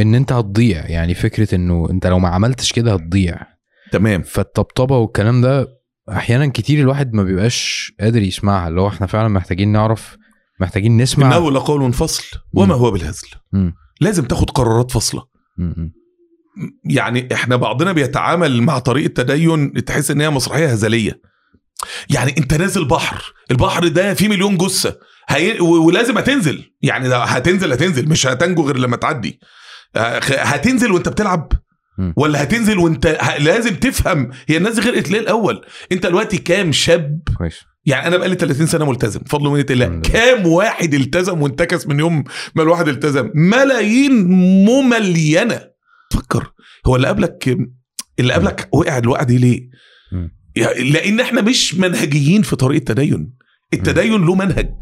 إن أنت هتضيع. يعني فكرة إنه أنت لو ما عملتش كده هتضيع. تمام. فالطبطبة والكلام ده أحيانا كتير الواحد ما بيبقاش قادر يسمعها. اللي هو إحنا فعلا محتاجين نعرف محتاجين نسمع. إنه لقول فصل وما مم. هو بالهزل. مم. لازم تاخد قرارات فاصلة. يعني إحنا بعضنا بيتعامل مع طريقة تدين تحس إن هي مسرحية هزلية. يعني أنت نازل بحر. البحر ده فيه مليون جثة. هي... ولازم هتنزل. يعني هتنزل هتنزل. مش هتنجو غير لما تعدي. هتنزل وانت بتلعب. ولا هتنزل وانت ه- لازم تفهم. هي الناس دي غرقت ليه الأول. انت دلوقتي كام شاب؟ كويس. يعني أنا بقالي 30 سنة ملتزم. بفضل ومنه الله. كام واحد التزم وانتكس من يوم ما الواحد التزم؟ ملايين مملينة. فكر. هو اللي قبلك اللي قبلك وقع الوقعه دي ليه. يعني لأن إحنا مش منهجيين في طريقة التدين. التدين له منهج.